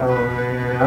on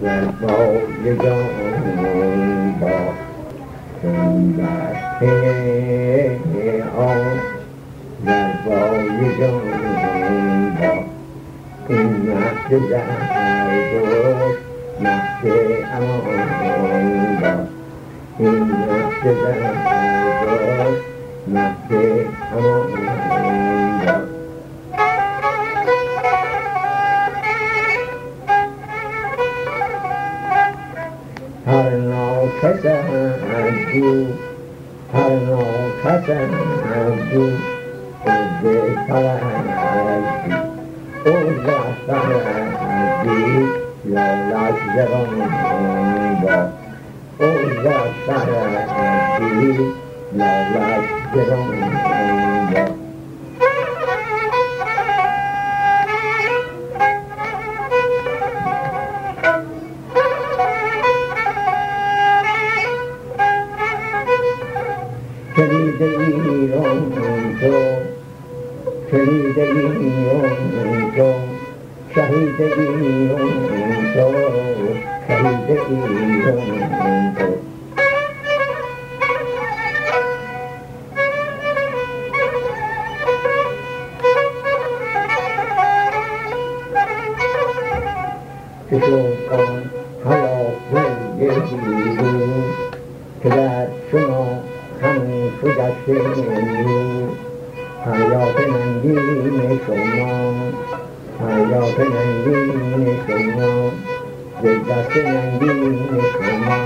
that ball is on ball from my head on that ball is on in my desire my head on ball in my desire my head on ball هر ناکس از او هر ناکس از او خود پرستی او پرستی لالت زبان با او پرستی لالت زبان با کلید ایران تو کلید ایران تو شهید ایران تو شهید ایران تو که شوقان Thầy 还要谁 thấy ăn riết mấy chỗ ngon. Thầy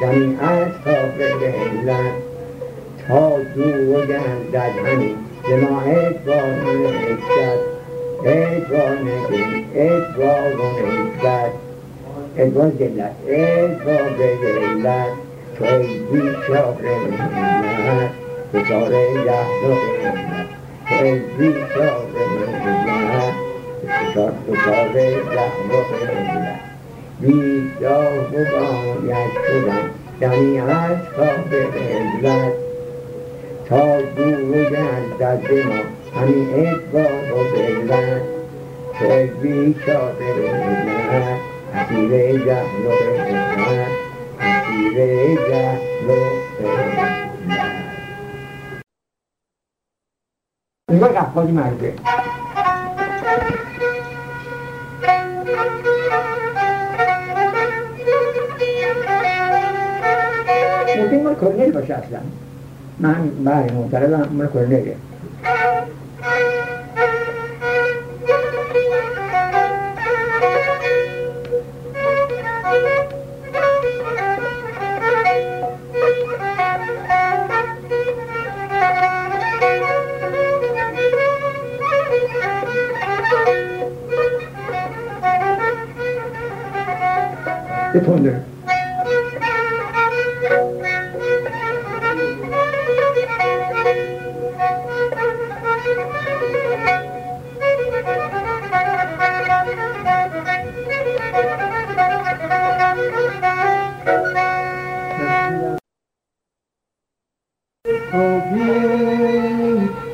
دمی از خواب غیرت تا دور گردد همین ز ما ادبار نکشد ادبار نگین ادبار و نکشد ادبار ذلت ادبار ذلت تو ای بیچاره ملت بچاره یحضر ملت تو ای بیچاره ملت بچاره یحضر ملت بیدار و باید شدن دمی از خواب عزت تا دور گردد به ما همین ادبار و تو ای بیچاره ملت اسیر جهل و عزت اسیر جهل و عزت انگار قفالی مرده. ممکن مال کرنل باشه اصلا. من بله معترضم مال کرنله تو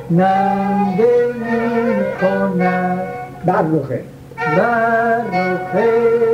بیننده می کند بر روخه بر رخ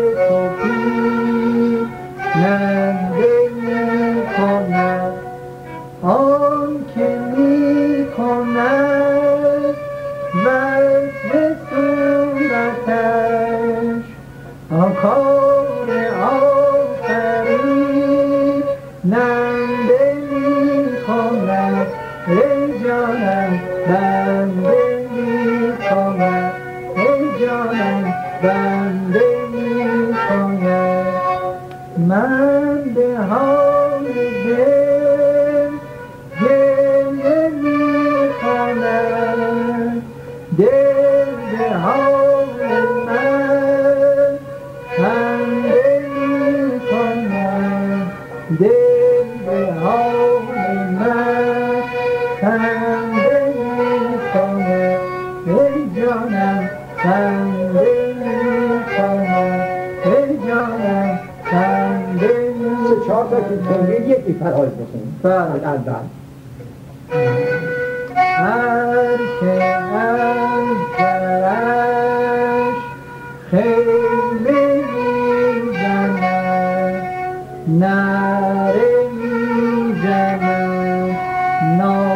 چهار تا که یکی فراز بکنیم بله اول هر که no.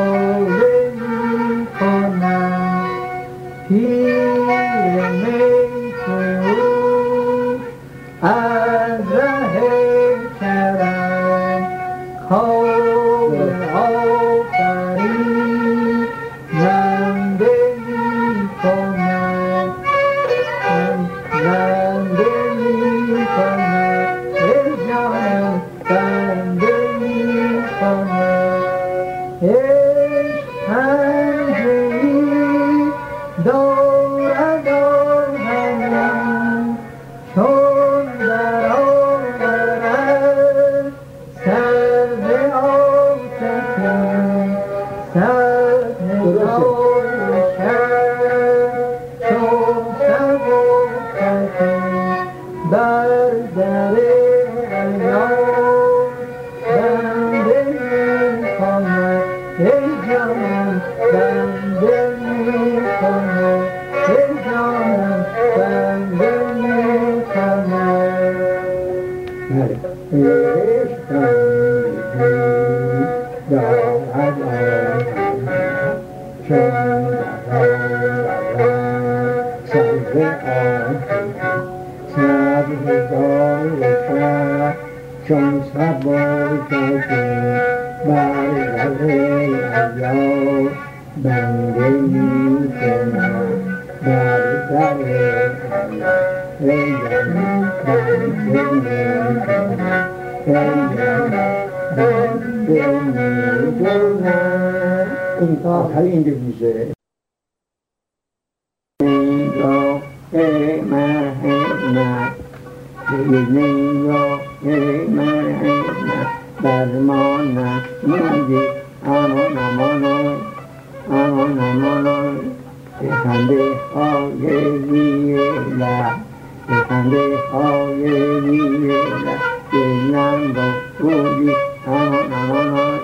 اینها همین دویزه Yeah. خنده های میره بینم با بودی امان امان آی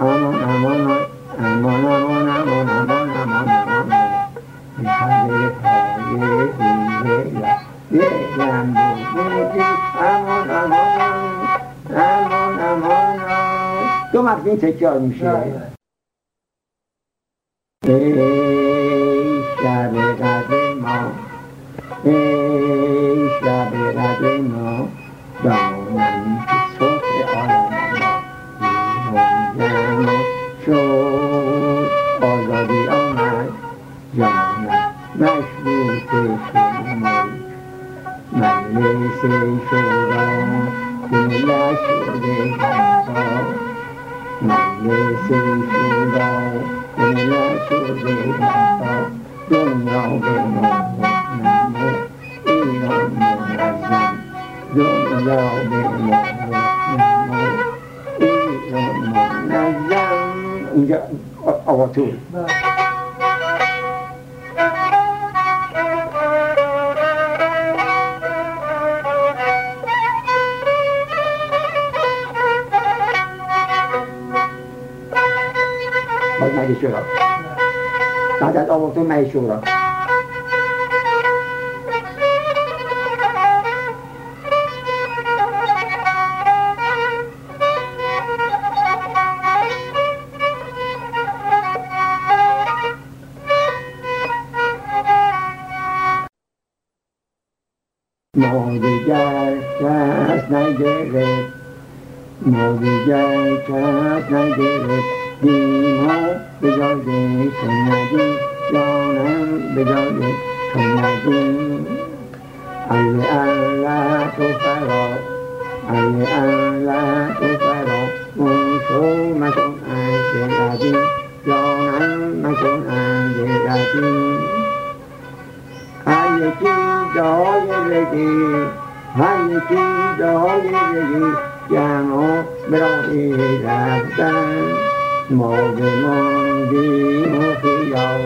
امان امان آی امان امان امان امان امان امان خنده های میره بینم با بودی امان امان آی امان امان آی دو مرد این تکرار میشه. بله. اینجا آواتور باز مگه شورا. بعد از آواتور مگه شورا. Movidya Krasnagere Movidya Krasnagere Dino Vijayde Kanyadi Jonam Vijayde Kanyadi Alle Allah Tufaro Alle Allah Tufaro Muso Masong Ajiradi Jonam Masong Ajiradi یکی دایرگی هر یکی دایرگی جمع برای رفتن ما بماندیم و خیال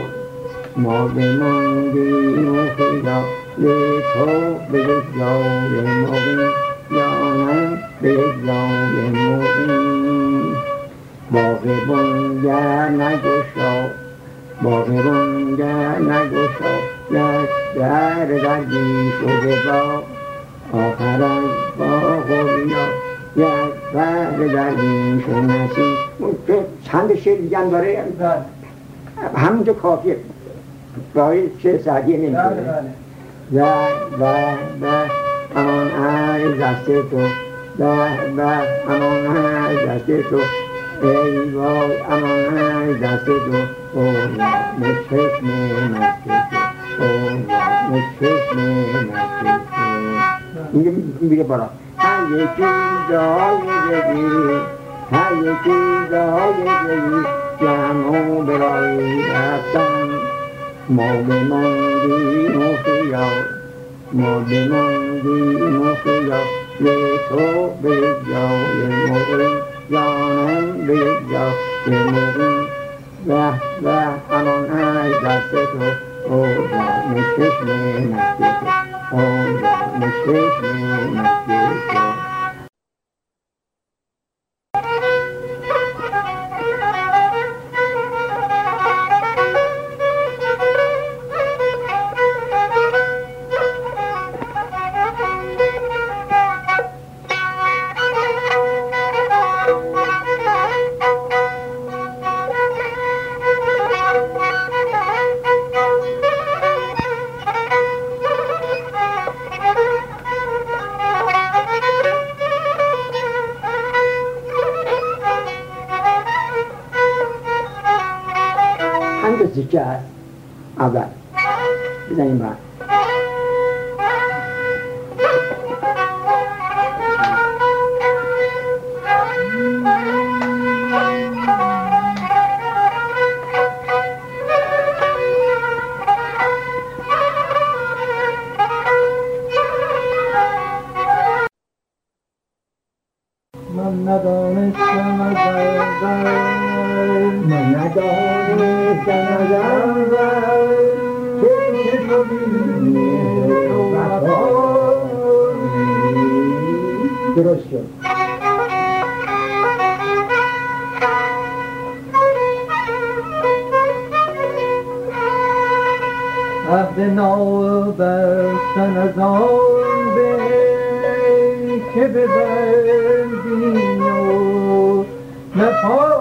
ما بماندیم و خیال به تو به جای مبین جانم به جای مبین باغبان گر نگشا باغبان گر نگشا در گردی شده با آخر از باغ و بیا. یک بر گردی شده نسی چند شعر دیگه هم داره؟ بله. همونجا کافیه. برای چه سعدیه بله نمی‌کنه. بله. و و و امان از دست تو. و و امان از دست تو. ای وای امان از دست تو. او مچشم مست تو او مچشم مست تو اینجا میره بالا هر یکی جای بگی هر یکی جای بگی جمع برای رفتن ما بماندیم و خیال ما بماندیم و خیال به تو به جای مقیم جانم به جای مقیم و و همان از دست تو او جان چشم مستی تو او جان چشم مستی تو پنج سکه هست اول بزنیم بعد من درست شد. عهد نو بستن از آن به که ببندی و نپایی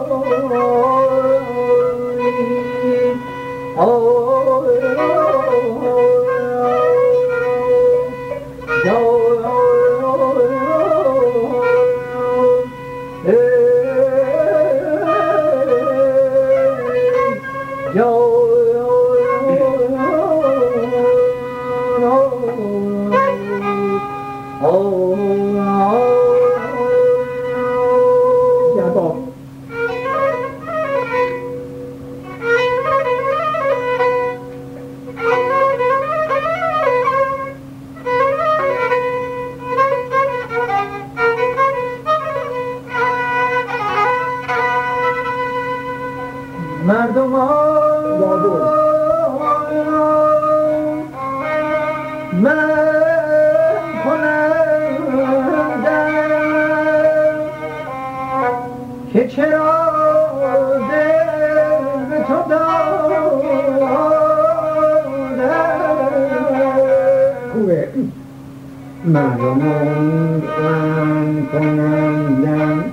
من کنندم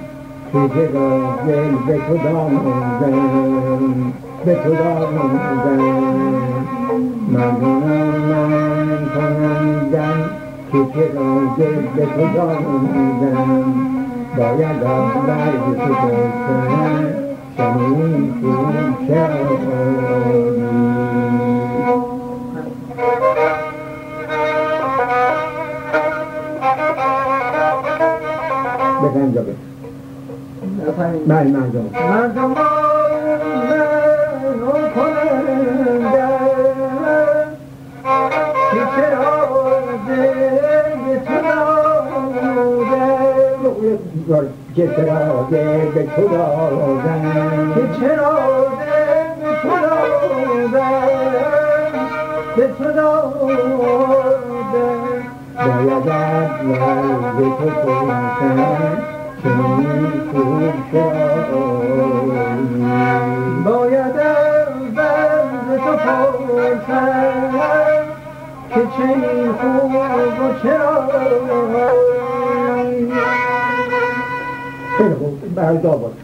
که چرا دل به تو دادم به تو دادم مردمان من کنندم که چرا دل به تو دادم باید از برگ تو بکنم چنین تو شدی بزن جا بزن. بله مردم مردمان من کنندم که چرا دل به تو دادم که چرا دل به تو دادم به تو دادم باید از به تو شایی باید به تو پرسم که چنین خوب خیلی خوب برای داباد